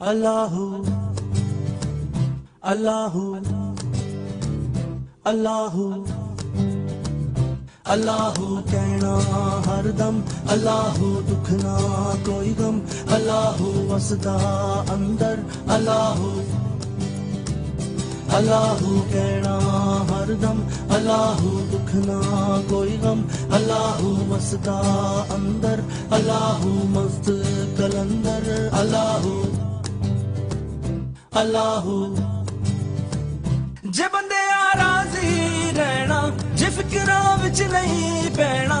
اللہ اللہ اللہ کہنا ہر دم۔ اللہ دکھنا کوئی غم۔ اللہ وسدا اندر۔ اللہ اللہ کہنا ہر دم اللہ دکھنا کوئی غم اللہ مستا اندر اللہ مست کلندر اللہ اللہ جے بندے راضی رہنا جے فکراں وچ نہیں پینا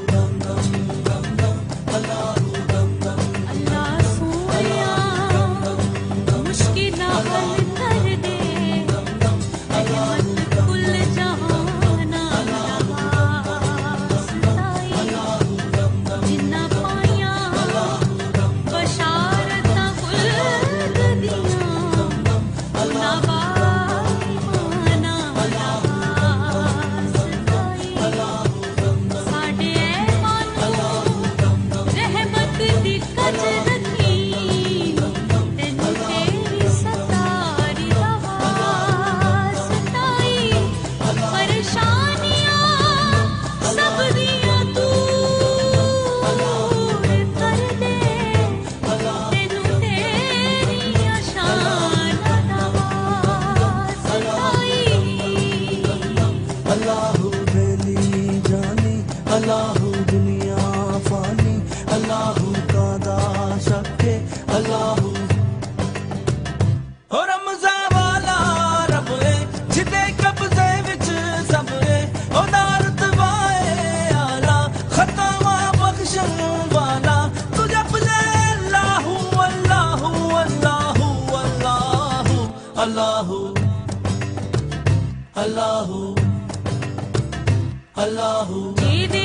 அல்லாஹூ. அல்லாஹூ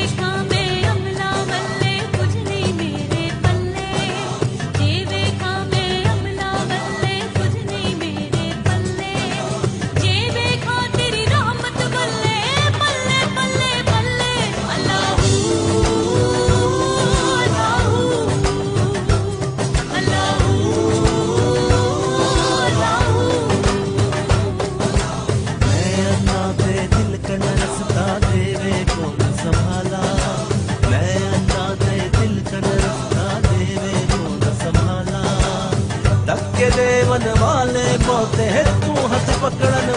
ریون والے پوتے تو ہتھ پکڑن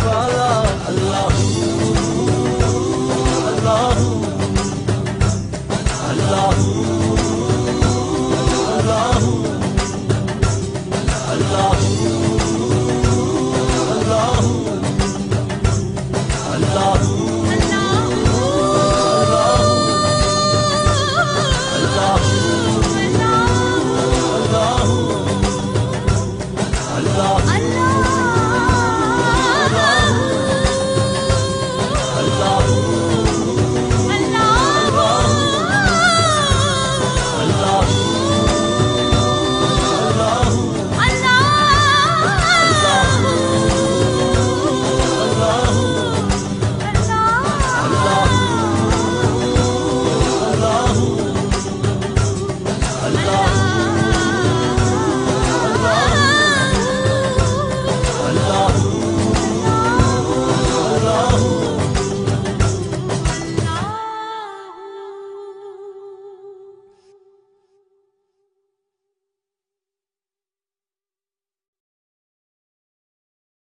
Paulo.